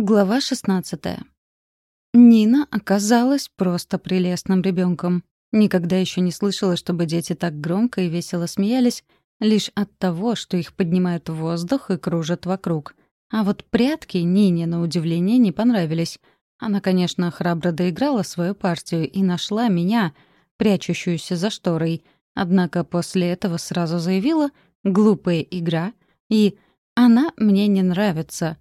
Глава 16. Нина оказалась просто прелестным ребенком. Никогда еще не слышала, чтобы дети так громко и весело смеялись, лишь от того, что их поднимают в воздух и кружат вокруг. А вот прятки Нине, на удивление, не понравились. Она, конечно, храбро доиграла свою партию и нашла меня, прячущуюся за шторой. Однако после этого сразу заявила «глупая игра» и «она мне не нравится»,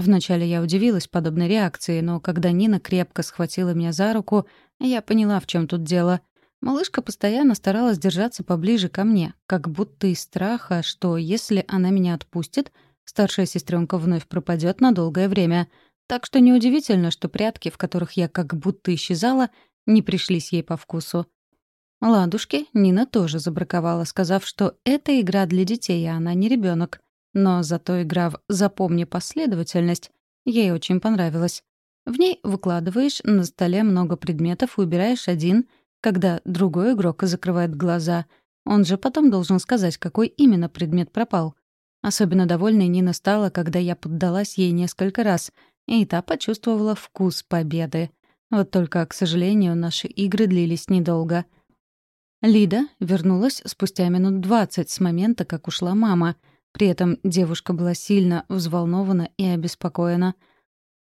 Вначале я удивилась подобной реакции, но когда Нина крепко схватила меня за руку, я поняла, в чем тут дело. Малышка постоянно старалась держаться поближе ко мне, как будто из страха, что если она меня отпустит, старшая сестренка вновь пропадет на долгое время. Так что неудивительно, что прятки, в которых я как будто исчезала, не пришлись ей по вкусу. Ладушки Нина тоже забраковала, сказав, что это игра для детей, а она не ребенок. Но зато игра в «Запомни последовательность» ей очень понравилась. В ней выкладываешь на столе много предметов и убираешь один, когда другой игрок закрывает глаза. Он же потом должен сказать, какой именно предмет пропал. Особенно довольной Нина стала, когда я поддалась ей несколько раз, и та почувствовала вкус победы. Вот только, к сожалению, наши игры длились недолго. Лида вернулась спустя минут двадцать с момента, как ушла мама — при этом девушка была сильно взволнована и обеспокоена.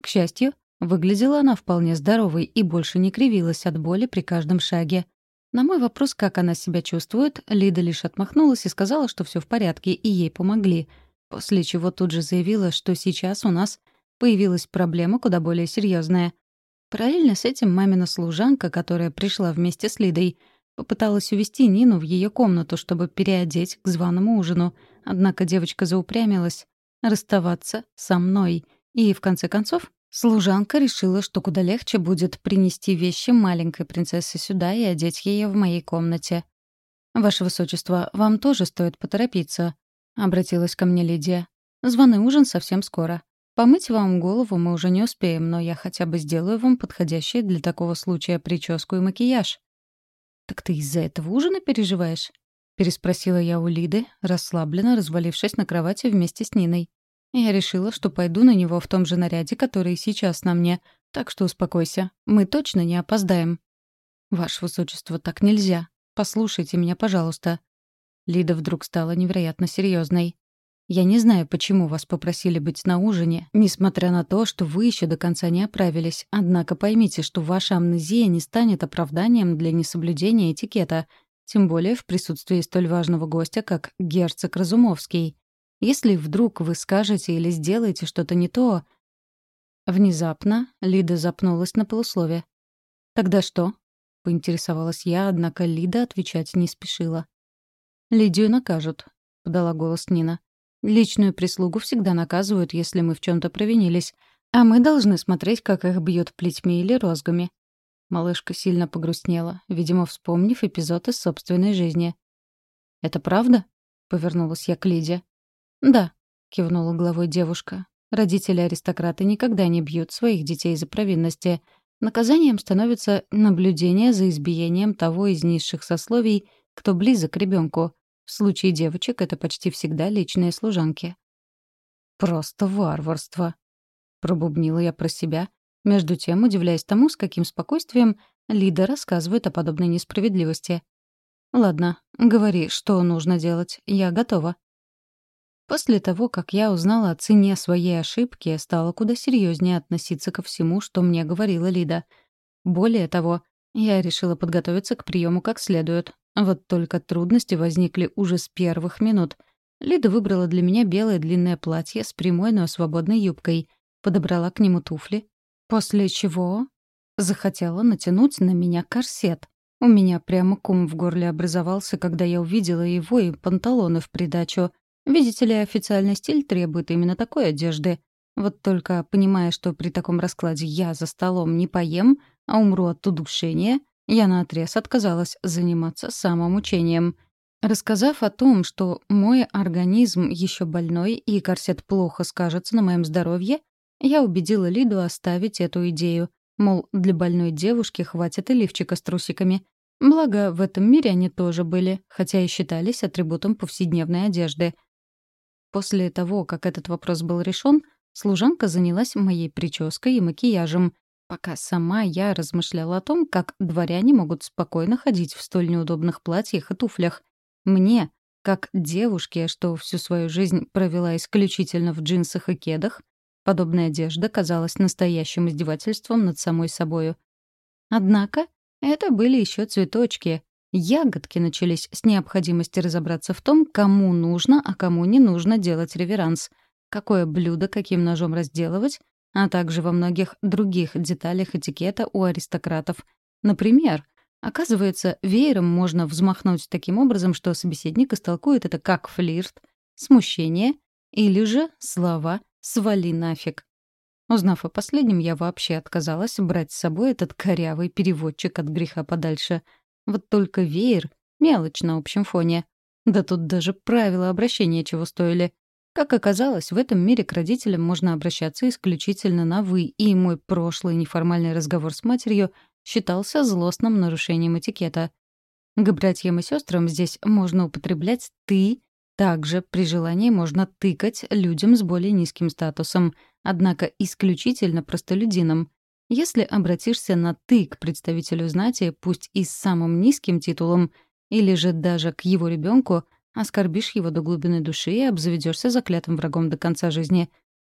К счастью, выглядела она вполне здоровой и больше не кривилась от боли при каждом шаге. На мой вопрос, как она себя чувствует, Лида лишь отмахнулась и сказала, что все в порядке, и ей помогли, после чего тут же заявила, что сейчас у нас появилась проблема куда более серьезная. Параллельно с этим мамина служанка, которая пришла вместе с Лидой, попыталась увести Нину в ее комнату, чтобы переодеть к званому ужину — Однако девочка заупрямилась расставаться со мной. И, в конце концов, служанка решила, что куда легче будет принести вещи маленькой принцессы сюда и одеть ее в моей комнате. «Ваше Высочество, вам тоже стоит поторопиться», — обратилась ко мне Лидия. «Званый ужин совсем скоро. Помыть вам голову мы уже не успеем, но я хотя бы сделаю вам подходящие для такого случая прическу и макияж». «Так ты из-за этого ужина переживаешь?» — переспросила я у Лиды, расслабленно развалившись на кровати вместе с Ниной. Я решила, что пойду на него в том же наряде, который сейчас на мне, так что успокойся, мы точно не опоздаем. «Ваше высочество, так нельзя. Послушайте меня, пожалуйста». Лида вдруг стала невероятно серьезной. «Я не знаю, почему вас попросили быть на ужине, несмотря на то, что вы еще до конца не оправились. Однако поймите, что ваша амнезия не станет оправданием для несоблюдения этикета — тем более в присутствии столь важного гостя, как герцог Разумовский. Если вдруг вы скажете или сделаете что-то не то... Внезапно Лида запнулась на полуслове. «Тогда что?» — поинтересовалась я, однако Лида отвечать не спешила. «Лидию накажут», — подала голос Нина. «Личную прислугу всегда наказывают, если мы в чем то провинились, а мы должны смотреть, как их бьют плетьми или розгами. Малышка сильно погрустнела, видимо, вспомнив эпизод из собственной жизни. «Это правда?» — повернулась я к Лиде. «Да», — кивнула головой девушка. «Родители-аристократы никогда не бьют своих детей за провинности. Наказанием становится наблюдение за избиением того из низших сословий, кто близок к ребенку. В случае девочек это почти всегда личные служанки». «Просто варварство», — пробубнила я про себя, между тем, удивляясь тому, с каким спокойствием Лида рассказывает о подобной несправедливости. «Ладно, говори, что нужно делать. Я готова». После того, как я узнала о цене своей ошибки, стала куда серьезнее относиться ко всему, что мне говорила Лида. Более того, я решила подготовиться к приему как следует. Вот только трудности возникли уже с первых минут. Лида выбрала для меня белое длинное платье с прямой, но свободной юбкой, подобрала к нему туфли, После чего захотела натянуть на меня корсет. У меня прямо кум в горле образовался, когда я увидела его и панталоны в придачу. Видите ли, официальный стиль требует именно такой одежды. Вот только, понимая, что при таком раскладе я за столом не поем, а умру от удушения, я наотрез отказалась заниматься самомучением. Рассказав о том, что мой организм еще больной и корсет плохо скажется на моем здоровье, я убедила Лиду оставить эту идею. Мол, для больной девушки хватит и лифчика с трусиками. Благо, в этом мире они тоже были, хотя и считались атрибутом повседневной одежды. После того, как этот вопрос был решен, Служанка занялась моей прической и макияжем, пока сама я размышляла о том, как дворяне могут спокойно ходить в столь неудобных платьях и туфлях. Мне, как девушке, что всю свою жизнь провела исключительно в джинсах и кедах, подобная одежда казалась настоящим издевательством над самой собою. Однако это были еще цветочки. Ягодки начались с необходимости разобраться в том, кому нужно, а кому не нужно делать реверанс, какое блюдо каким ножом разделывать, а также во многих других деталях этикета у аристократов. Например, оказывается, веером можно взмахнуть таким образом, что собеседник истолкует это как флирт, смущение или же слова «свали нафиг». Узнав о последнем, я вообще отказалась брать с собой этот корявый переводчик от греха подальше. Вот только веер — мелочь на общем фоне. Да тут даже правила обращения чего стоили. Как оказалось, в этом мире к родителям можно обращаться исключительно на «вы», и мой прошлый неформальный разговор с матерью считался злостным нарушением этикета. К братьям и сестрам здесь можно употреблять «ты», также при желании можно тыкать людям с более низким статусом — однако исключительно простолюдинам. Если обратишься на «ты» к представителю знати, пусть и с самым низким титулом, или же даже к его ребенку, оскорбишь его до глубины души и обзаведешься заклятым врагом до конца жизни.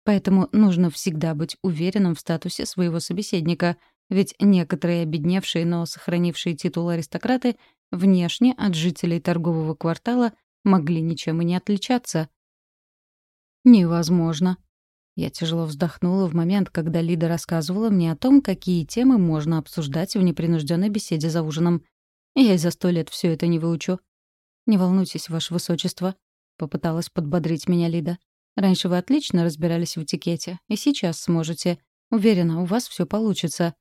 Поэтому нужно всегда быть уверенным в статусе своего собеседника, ведь некоторые обедневшие, но сохранившие титул аристократы внешне от жителей торгового квартала могли ничем и не отличаться. «Невозможно», я тяжело вздохнула в момент, когда Лида рассказывала мне о том, какие темы можно обсуждать в непринужденной беседе за ужином. Я за сто лет все это не выучу. «Не волнуйтесь, Ваше Высочество», — попыталась подбодрить меня Лида. «Раньше вы отлично разбирались в этикете, и сейчас сможете. Уверена, у вас все получится».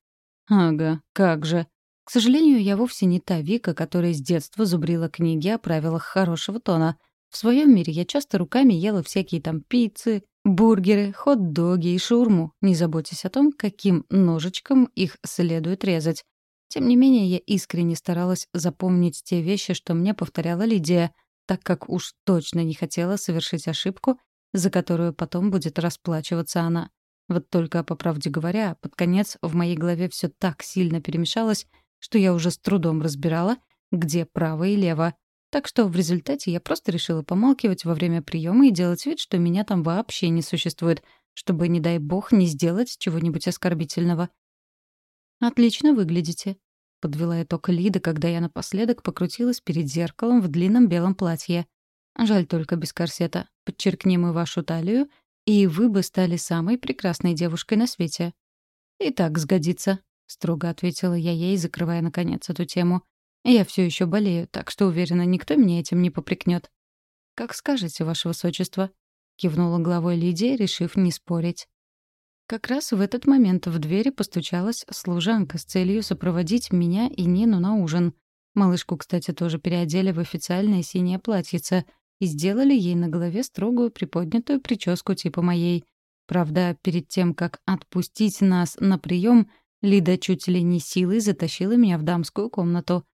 «Ага, как же». К сожалению, я вовсе не та Вика, которая с детства зубрила книги о правилах хорошего тона. В своем мире я часто руками ела всякие там пиццы, бургеры, хот-доги и шаурму, не заботясь о том, каким ножичком их следует резать. Тем не менее, я искренне старалась запомнить те вещи, что мне повторяла Лидия, так как уж точно не хотела совершить ошибку, за которую потом будет расплачиваться она. Вот только, по правде говоря, под конец в моей голове все так сильно перемешалось, что я уже с трудом разбирала, где право и лево. Так что в результате я просто решила помалкивать во время приема и делать вид, что меня там вообще не существует, чтобы, не дай бог, не сделать чего-нибудь оскорбительного. «Отлично выглядите», — подвела итог Лида, когда я напоследок покрутилась перед зеркалом в длинном белом платье. «Жаль только без корсета. Подчеркнем мы вашу талию, и вы бы стали самой прекрасной девушкой на свете». «И так сгодится», — строго ответила я ей, закрывая, наконец, эту тему. Я все еще болею, так что уверена, никто меня этим не попрекнет. «Как скажете, ваше высочество», — кивнула головой Лидия, решив не спорить. Как раз в этот момент в двери постучалась служанка с целью сопроводить меня и Нину на ужин. Малышку, кстати, тоже переодели в официальное синее платьице и сделали ей на голове строгую приподнятую прическу типа моей. Правда, перед тем, как отпустить нас на прием, Лида чуть ли не силой затащила меня в дамскую комнату.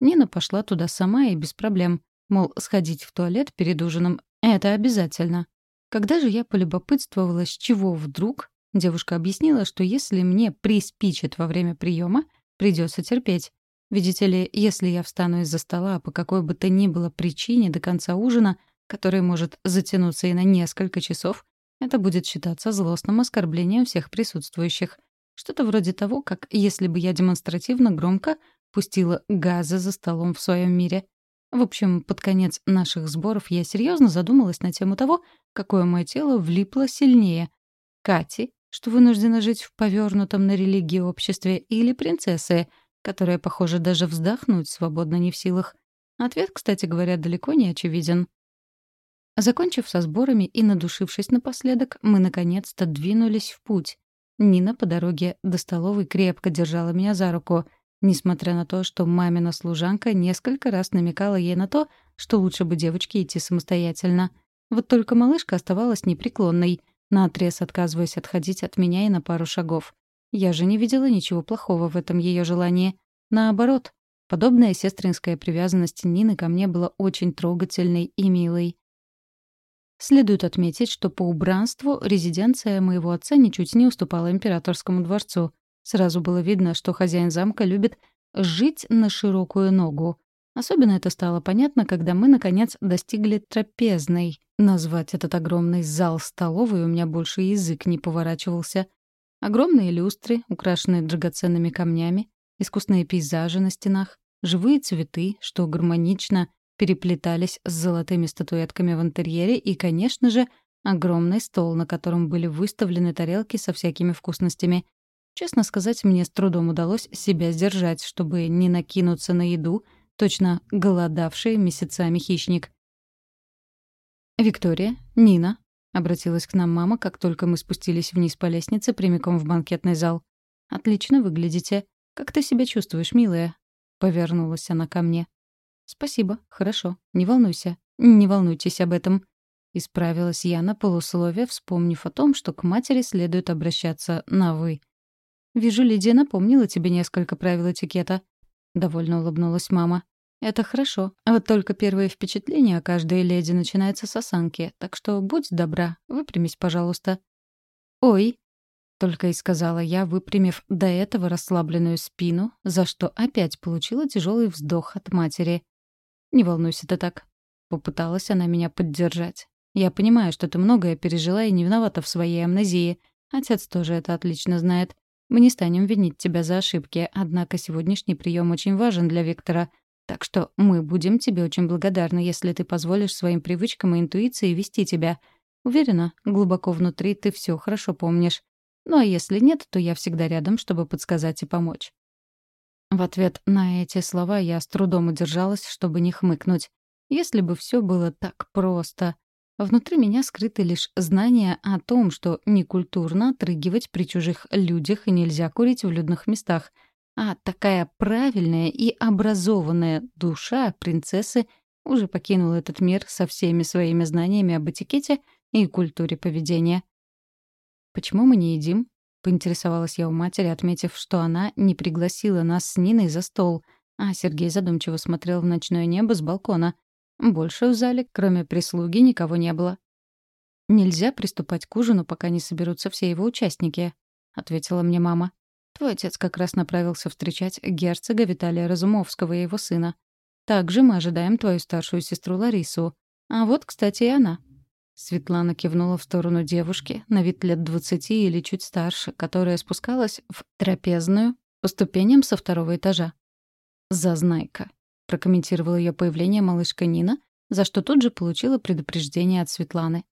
Нина пошла туда сама и без проблем. Мол, сходить в туалет перед ужином — это обязательно. Когда же я полюбопытствовала, с чего вдруг, девушка объяснила, что если мне приспичит во время приема, придется терпеть. Видите ли, если я встану из-за стола по какой бы то ни было причине до конца ужина, который может затянуться и на несколько часов, это будет считаться злостным оскорблением всех присутствующих. Что-то вроде того, как если бы я демонстративно громко пустила газы за столом в своем мире. В общем, под конец наших сборов я серьезно задумалась на тему того, какое мое тело влипло сильнее. Кати, что вынуждена жить в повернутом на религии обществе, или принцессы, которая, похоже, даже вздохнуть свободно не в силах. Ответ, кстати говоря, далеко не очевиден. Закончив со сборами и надушившись напоследок, мы наконец-то двинулись в путь. Нина по дороге до столовой крепко держала меня за руку — Несмотря на то, что мамина служанка несколько раз намекала ей на то, что лучше бы девочке идти самостоятельно. Вот только малышка оставалась непреклонной, наотрез отказываясь отходить от меня и на пару шагов. Я же не видела ничего плохого в этом ее желании. Наоборот, подобная сестринская привязанность Нины ко мне была очень трогательной и милой. Следует отметить, что по убранству резиденция моего отца ничуть не уступала императорскому дворцу. Сразу было видно, что хозяин замка любит жить на широкую ногу. Особенно это стало понятно, когда мы, наконец, достигли трапезной. Назвать этот огромный зал столовой у меня больше язык не поворачивался. Огромные люстры, украшенные драгоценными камнями, искусные пейзажи на стенах, живые цветы, что гармонично переплетались с золотыми статуэтками в интерьере и, конечно же, огромный стол, на котором были выставлены тарелки со всякими вкусностями. Честно сказать, мне с трудом удалось себя сдержать, чтобы не накинуться на еду, точно голодавший месяцами хищник. «Виктория, Нина», — обратилась к нам мама, как только мы спустились вниз по лестнице прямиком в банкетный зал. «Отлично выглядите. Как ты себя чувствуешь, милая?» — повернулась она ко мне. «Спасибо, хорошо. Не волнуйся. Не волнуйтесь об этом». Исправилась я на полусловие, вспомнив о том, что к матери следует обращаться на «вы». «Вижу, Лидия напомнила тебе несколько правил этикета». Довольно улыбнулась мама. «Это хорошо. Вот только первое впечатление о каждой леди начинается с осанки, так что будь добра, выпрямись, пожалуйста». «Ой», — только и сказала я, выпрямив до этого расслабленную спину, за что опять получила тяжелый вздох от матери. «Не волнуйся ты так». Попыталась она меня поддержать. «Я понимаю, что ты многое пережила и не виновата в своей амнезии. Отец тоже это отлично знает. Мы не станем винить тебя за ошибки, однако сегодняшний прием очень важен для Виктора. Так что мы будем тебе очень благодарны, если ты позволишь своим привычкам и интуиции вести тебя. Уверена, глубоко внутри ты все хорошо помнишь. Ну а если нет, то я всегда рядом, чтобы подсказать и помочь. В ответ на эти слова я с трудом удержалась, чтобы не хмыкнуть. Если бы все было так просто. Внутри меня скрыты лишь знания о том, что некультурно отрыгивать при чужих людях и нельзя курить в людных местах. А такая правильная и образованная душа принцессы уже покинула этот мир со всеми своими знаниями об этикете и культуре поведения. «Почему мы не едим?» Поинтересовалась я у матери, отметив, что она не пригласила нас с Ниной за стол, а Сергей задумчиво смотрел в ночное небо с балкона. Больше в зале, кроме прислуги, никого не было. «Нельзя приступать к ужину, пока не соберутся все его участники», — ответила мне мама. «Твой отец как раз направился встречать герцога Виталия Разумовского и его сына. Также мы ожидаем твою старшую сестру Ларису. А вот, кстати, и она». Светлана кивнула в сторону девушки, на вид лет двадцати или чуть старше, которая спускалась в трапезную по ступеням со второго этажа. «Зазнайка», — прокомментировала ее появление малышка Нина, за что тут же получила предупреждение от Светланы.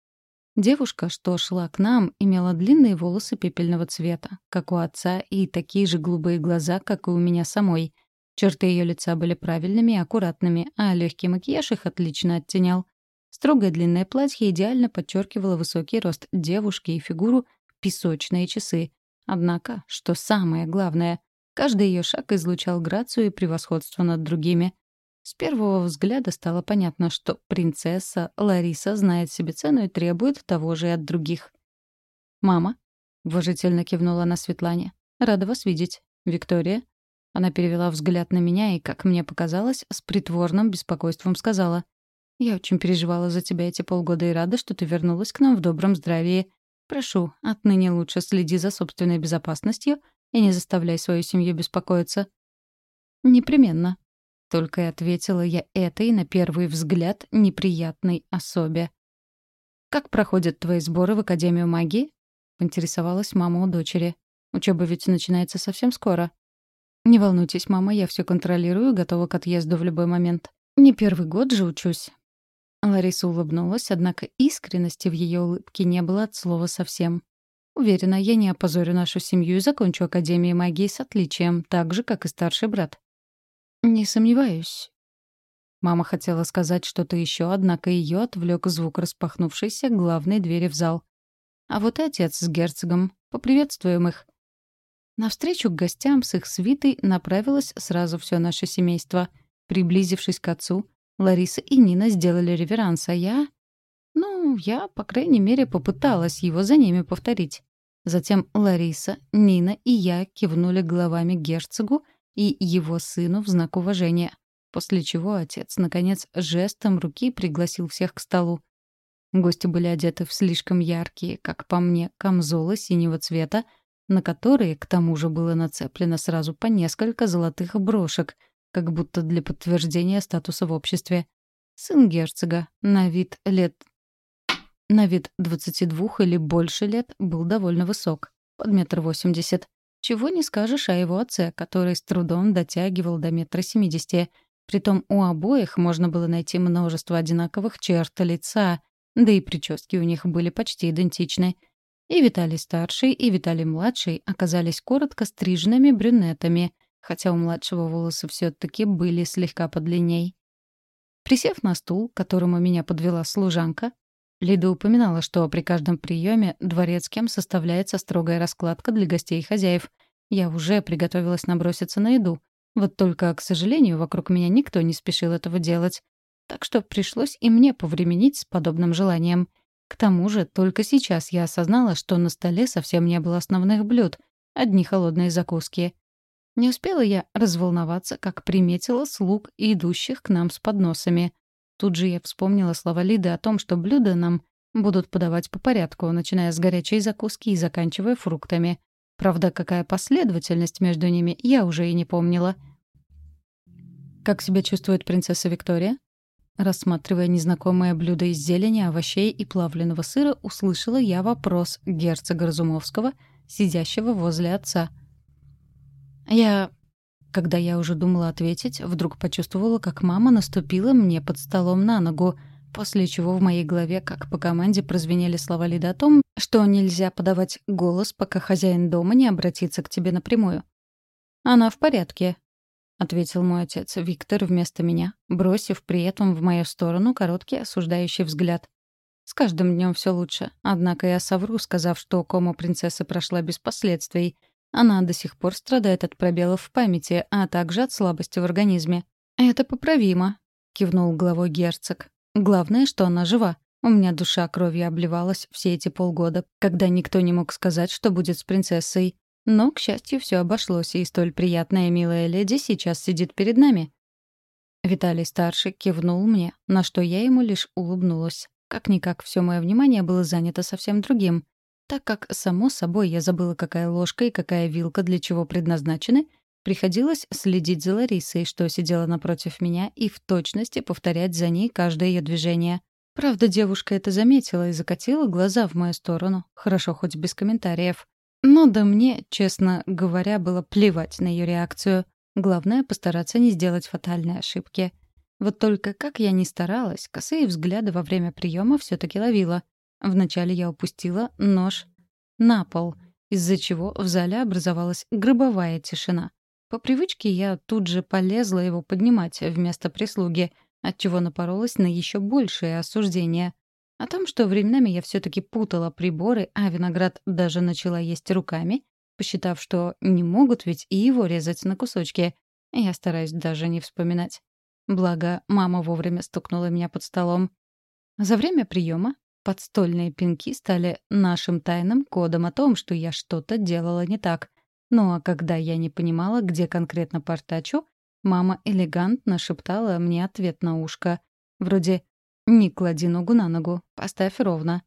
Девушка, что шла к нам, имела длинные волосы пепельного цвета, как у отца, и такие же голубые глаза, как и у меня самой. Черты ее лица были правильными и аккуратными, а легкий макияж их отлично оттенял. Строгое длинное платье идеально подчеркивало высокий рост девушки и фигуру песочные часы. Однако, что самое главное, каждый ее шаг излучал грацию и превосходство над другими. С первого взгляда стало понятно, что принцесса Лариса знает себе цену и требует того же и от других. «Мама», — уважительно кивнула на Светлане, — «рада вас видеть. Виктория?» Она перевела взгляд на меня и, как мне показалось, с притворным беспокойством сказала. Я очень переживала за тебя эти полгода и рада, что ты вернулась к нам в добром здравии. Прошу, отныне лучше следи за собственной безопасностью и не заставляй свою семью беспокоиться». «Непременно», — только и ответила я этой, на первый взгляд, неприятной особе. «Как проходят твои сборы в Академию магии?» — поинтересовалась мама у дочери. «Учеба ведь начинается совсем скоро». «Не волнуйтесь, мама, я все контролирую, готова к отъезду в любой момент. Не первый год же учусь, Лариса улыбнулась, однако искренности в ее улыбке не было от слова совсем. «Уверена, я не опозорю нашу семью и закончу Академию магии с отличием, так же, как и старший брат». «Не сомневаюсь». Мама хотела сказать что-то еще, однако ее отвлек звук распахнувшейся главной двери в зал. «А вот и отец с герцогом. Поприветствуем их». Навстречу к гостям с их свитой направилось сразу все наше семейство. Приблизившись к отцу, Лариса и Нина сделали реверанс, а я... Ну, я, по крайней мере, попыталась его за ними повторить. Затем Лариса, Нина и я кивнули головами герцогу и его сыну в знак уважения, после чего отец, наконец, жестом руки пригласил всех к столу. Гости были одеты в слишком яркие, как по мне, камзолы синего цвета, на которые, к тому же, было нацеплено сразу по несколько золотых брошек, как будто для подтверждения статуса в обществе. Сын герцога, на вид лет... На вид 22 или больше лет, был довольно высок, под метр восемьдесят. Чего не скажешь о его отце, который с трудом дотягивал до метра семидесяти. Притом у обоих можно было найти множество одинаковых черт лица, да и прически у них были почти идентичны. И Виталий-старший, и Виталий-младший оказались коротко стриженными брюнетами, хотя у младшего волосы все таки были слегка подлинней. Присев на стул, которому меня подвела служанка, Лида упоминала, что при каждом приеме дворецким составляется строгая раскладка для гостей и хозяев. Я уже приготовилась наброситься на еду. Вот только, к сожалению, вокруг меня никто не спешил этого делать. Так что пришлось и мне повременить с подобным желанием. К тому же только сейчас я осознала, что на столе совсем не было основных блюд, одни холодные закуски. Не успела я разволноваться, как приметила слуг, идущих к нам с подносами. Тут же я вспомнила слова Лиды о том, что блюда нам будут подавать по порядку, начиная с горячей закуски и заканчивая фруктами. Правда, какая последовательность между ними, я уже и не помнила. «Как себя чувствует принцесса Виктория?» Рассматривая незнакомое блюдо из зелени, овощей и плавленного сыра, услышала я вопрос герцога Разумовского, сидящего возле отца. «Я когда я уже думала ответить, вдруг почувствовала, как мама наступила мне под столом на ногу, после чего в моей голове, как по команде, прозвенели слова Лиды о том, что нельзя подавать голос, пока хозяин дома не обратится к тебе напрямую. «Она в порядке», — ответил мой отец Виктор вместо меня, бросив при этом в мою сторону короткий осуждающий взгляд. С каждым днем все лучше, однако я совру, сказав, что кома принцессы прошла без последствий — она до сих пор страдает от пробелов в памяти, а также от слабости в организме. «Это поправимо», — кивнул головой герцог. «Главное, что она жива. У меня душа кровью обливалась все эти полгода, когда никто не мог сказать, что будет с принцессой. Но, к счастью, все обошлось, и столь приятная милая леди сейчас сидит перед нами». Виталий-старший кивнул мне, на что я ему лишь улыбнулась. Как-никак все мое внимание было занято совсем другим. Так как, само собой, я забыла, какая ложка и какая вилка для чего предназначены, приходилось следить за Ларисой, что сидела напротив меня, и в точности повторять за ней каждое ее движение. Правда, девушка это заметила и закатила глаза в мою сторону, хорошо хоть без комментариев. Но да мне, честно говоря, было плевать на ее реакцию. Главное — постараться не сделать фатальной ошибки. Вот только как я ни старалась, косые взгляды во время приема все таки ловила — Вначале я упустила нож на пол, из-за чего в зале образовалась гробовая тишина. По привычке я тут же полезла его поднимать вместо прислуги, отчего напоролась на еще большее осуждение. О том, что временами я все таки путала приборы, а виноград даже начала есть руками, посчитав, что не могут ведь и его резать на кусочки, я стараюсь даже не вспоминать. Благо, мама вовремя стукнула меня под столом. За время приема Подстольные пинки стали нашим тайным кодом о том, что я что-то делала не так. Ну а когда я не понимала, где конкретно портачу, мама элегантно шептала мне ответ на ушко. Вроде «Не клади ногу на ногу, поставь ровно».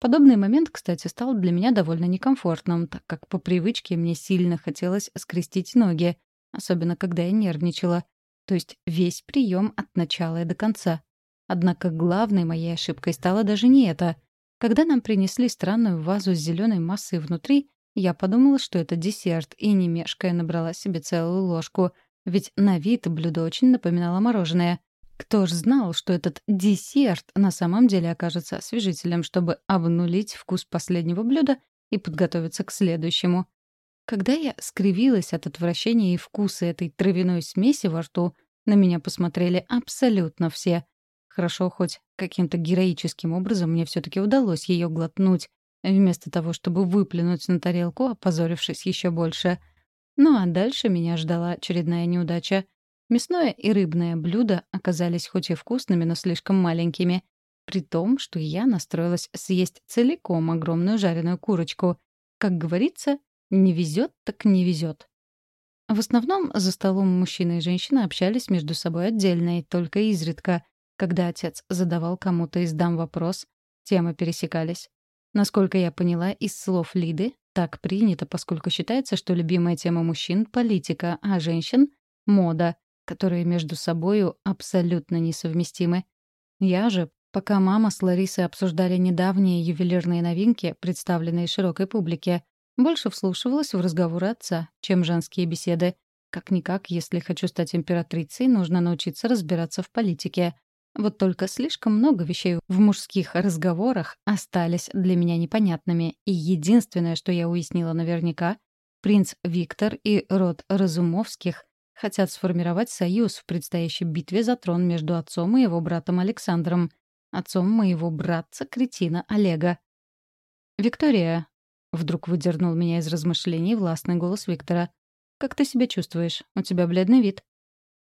Подобный момент, кстати, стал для меня довольно некомфортным, так как по привычке мне сильно хотелось скрестить ноги, особенно когда я нервничала. То есть весь прием от начала и до конца. Однако главной моей ошибкой стало даже не это. Когда нам принесли странную вазу с зеленой массой внутри, я подумала, что это десерт, и, не мешкая, набрала себе целую ложку, ведь на вид блюдо очень напоминало мороженое. Кто ж знал, что этот десерт на самом деле окажется освежителем, чтобы обнулить вкус последнего блюда и подготовиться к следующему. Когда я скривилась от отвращения и вкуса этой травяной смеси во рту, на меня посмотрели абсолютно все. Хорошо, хоть каким-то героическим образом мне все таки удалось ее глотнуть, вместо того, чтобы выплюнуть на тарелку, опозорившись еще больше. Ну а дальше меня ждала очередная неудача. Мясное и рыбное блюдо оказались хоть и вкусными, но слишком маленькими. При том, что я настроилась съесть целиком огромную жареную курочку. Как говорится, не везет, так не везет. В основном за столом мужчина и женщина общались между собой отдельно и только изредка, когда отец задавал кому-то из дам вопрос, темы пересекались. Насколько я поняла из слов Лиды, так принято, поскольку считается, что любимая тема мужчин — политика, а женщин — мода, которые между собою абсолютно несовместимы. Я же, пока мама с Ларисой обсуждали недавние ювелирные новинки, представленные широкой публике, больше вслушивалась в разговоры отца, чем женские беседы. Как-никак, если хочу стать императрицей, нужно научиться разбираться в политике. Вот только слишком много вещей в мужских разговорах остались для меня непонятными, и единственное, что я уяснила наверняка, принц Виктор и род Разумовских хотят сформировать союз в предстоящей битве за трон между отцом и его братом Александром, отцом моего братца-кретина Олега. «Виктория», — вдруг выдернул меня из размышлений властный голос Виктора, «как ты себя чувствуешь? У тебя бледный вид».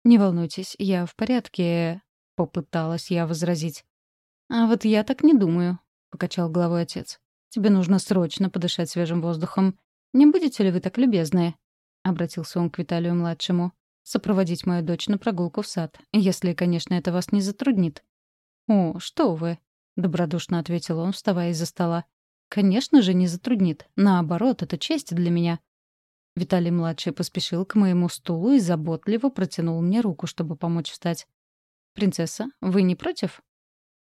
«Не волнуйтесь, я в порядке», — попыталась я возразить. «А вот я так не думаю», — покачал головой отец. «Тебе нужно срочно подышать свежим воздухом. Не будете ли вы так любезны?» — обратился он к Виталию-младшему. «Сопроводить мою дочь на прогулку в сад, если, конечно, это вас не затруднит». «О, что вы!» — добродушно ответил он, вставая из-за стола. «Конечно же, не затруднит. Наоборот, это честь для меня». Виталий-младший поспешил к моему стулу и заботливо протянул мне руку, чтобы помочь встать. «Принцесса, вы не против?»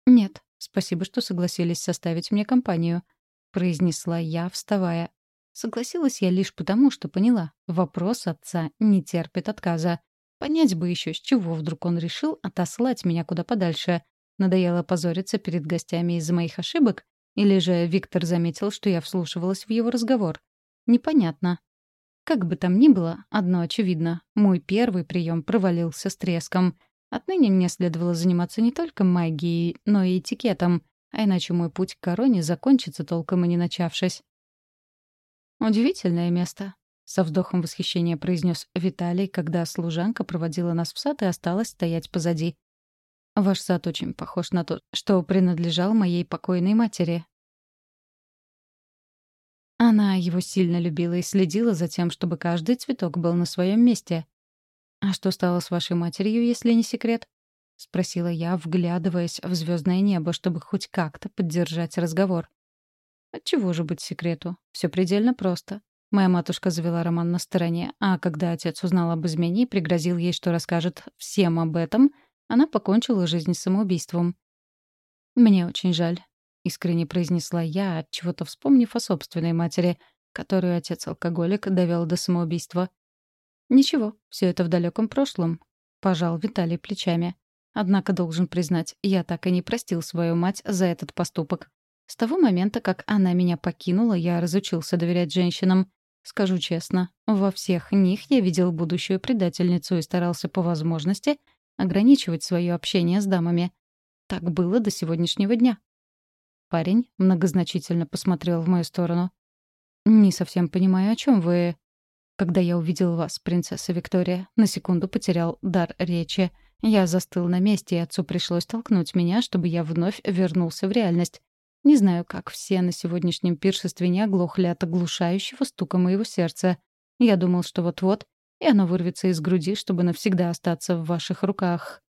«Нет, спасибо, что согласились составить мне компанию», — произнесла я, вставая. Согласилась я лишь потому, что поняла, вопрос отца не терпит отказа. Понять бы еще, с чего вдруг он решил отослать меня куда подальше. Надоело позориться перед гостями из-за моих ошибок? Или же Виктор заметил, что я вслушивалась в его разговор? Непонятно. Как бы там ни было, одно очевидно. Мой первый прием провалился с треском. Отныне мне следовало заниматься не только магией, но и этикетом, а иначе мой путь к короне закончится толком и не начавшись. «Удивительное место», — со вздохом восхищения произнес Виталий, когда служанка проводила нас в сад и осталась стоять позади. «Ваш сад очень похож на тот, что принадлежал моей покойной матери». Она его сильно любила и следила за тем, чтобы каждый цветок был на своем месте. «А что стало с вашей матерью, если не секрет?» — спросила я, вглядываясь в звездное небо, чтобы хоть как-то поддержать разговор. Отчего же быть секрету? Все предельно просто. Моя матушка завела роман на стороне, а когда отец узнал об измене и пригрозил ей, что расскажет всем об этом, она покончила жизнь самоубийством. «Мне очень жаль», — искренне произнесла я, от чего то вспомнив о собственной матери, которую отец-алкоголик довел до самоубийства. «Ничего, все это в далеком прошлом», — пожал Виталий плечами. Однако, должен признать, я так и не простил свою мать за этот поступок. С того момента, как она меня покинула, я разучился доверять женщинам. Скажу честно, во всех них я видел будущую предательницу и старался по возможности ограничивать свое общение с дамами. Так было до сегодняшнего дня. Парень многозначительно посмотрел в мою сторону. «Не совсем понимаю, о чем вы...» Когда я увидел вас, принцесса Виктория, на секунду потерял дар речи. Я застыл на месте, и отцу пришлось толкнуть меня, чтобы я вновь вернулся в реальность. Не знаю, как все на сегодняшнем пиршестве не оглохли от оглушающего стука моего сердца. Я думал, что вот-вот, и оно вырвется из груди, чтобы навсегда остаться в ваших руках.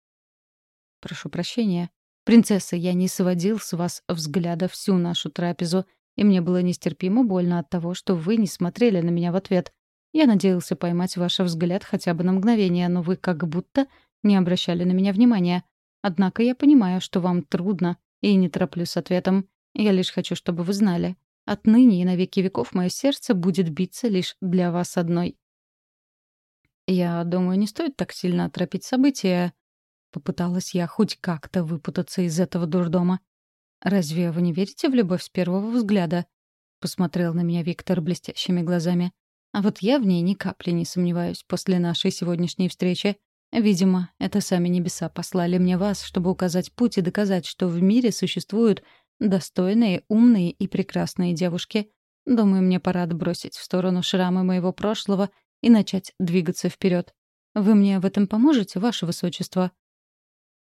Прошу прощения. Принцесса, я не сводил с вас взгляда всю нашу трапезу, и мне было нестерпимо больно от того, что вы не смотрели на меня в ответ. Я надеялся поймать ваш взгляд хотя бы на мгновение, но вы как будто не обращали на меня внимания. Однако я понимаю, что вам трудно, и не тороплю с ответом. Я лишь хочу, чтобы вы знали. Отныне и на веки веков мое сердце будет биться лишь для вас одной. Я думаю, не стоит так сильно оторопить события. Попыталась я хоть как-то выпутаться из этого дурдома. «Разве вы не верите в любовь с первого взгляда?» Посмотрел на меня Виктор блестящими глазами. А вот я в ней ни капли не сомневаюсь после нашей сегодняшней встречи. Видимо, это сами небеса послали мне вас, чтобы указать путь и доказать, что в мире существуют Достойные, умные и прекрасные девушки. Думаю, мне пора отбросить в сторону шрамы моего прошлого и начать двигаться вперед. Вы мне в этом поможете, ваше высочество?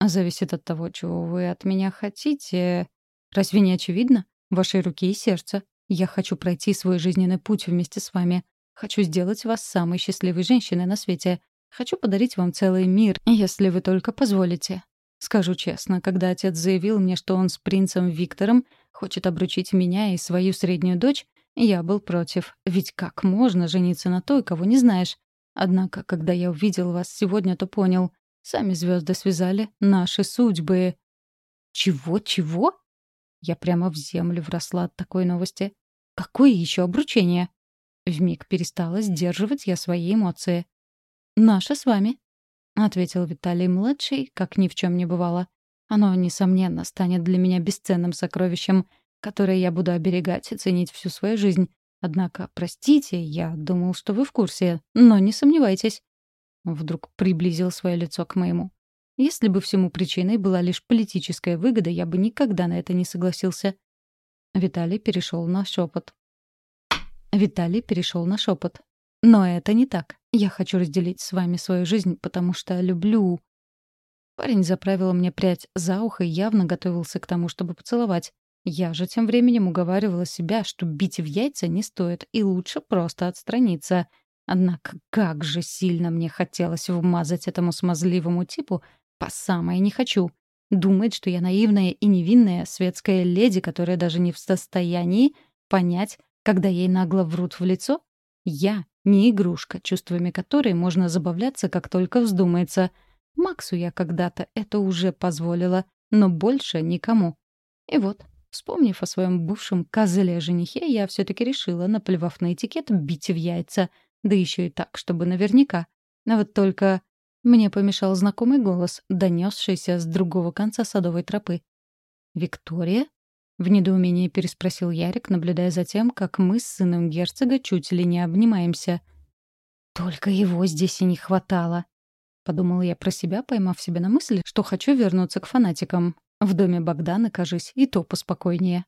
Зависит от того, чего вы от меня хотите. Разве не очевидно? Вашей руки и сердце. Я хочу пройти свой жизненный путь вместе с вами. Хочу сделать вас самой счастливой женщиной на свете. Хочу подарить вам целый мир, если вы только позволите. Скажу честно, когда отец заявил мне, что он с принцем Виктором хочет обручить меня и свою среднюю дочь, я был против. Ведь как можно жениться на той, кого не знаешь? Однако, когда я увидел вас сегодня, то понял. Сами звезды связали наши судьбы. Чего, чего? Я прямо в землю вросла от такой новости. Какое еще обручение? Вмиг перестала сдерживать я свои эмоции. «Наше с вами», — ответил Виталий-младший, как ни в чем не бывало. «Оно, несомненно, станет для меня бесценным сокровищем, которое я буду оберегать и ценить всю свою жизнь. Однако, простите, я думал, что вы в курсе, но не сомневайтесь». Вдруг приблизил свое лицо к моему. Если бы всему причиной была лишь политическая выгода, я бы никогда на это не согласился. Виталий перешел на шепот. Виталий перешел на шепот. Но это не так. Я хочу разделить с вами свою жизнь, потому что люблю. Парень заправил мне прядь за ухо и явно готовился к тому, чтобы поцеловать. Я же тем временем уговаривала себя, что бить в яйца не стоит, и лучше просто отстраниться. Однако как же сильно мне хотелось вмазать этому смазливому типу по самое не хочу. Думает, что я наивная и невинная светская леди, которая даже не в состоянии понять, когда ей нагло врут в лицо? Я не игрушка, чувствами которой можно забавляться, как только вздумается. Максу я когда-то это уже позволила, но больше никому. И вот, вспомнив о своем бывшем козле-женихе, я все таки решила, наплевав на этикет, бить в яйца. Да еще и так, чтобы наверняка. А вот только мне помешал знакомый голос, донесшийся с другого конца садовой тропы. «Виктория?» — в недоумении переспросил Ярик, наблюдая за тем, как мы с сыном герцога чуть ли не обнимаемся. «Только его здесь и не хватало», — подумала я про себя, поймав себя на мысли, что хочу вернуться к фанатикам. В доме Богдана, кажись, и то поспокойнее.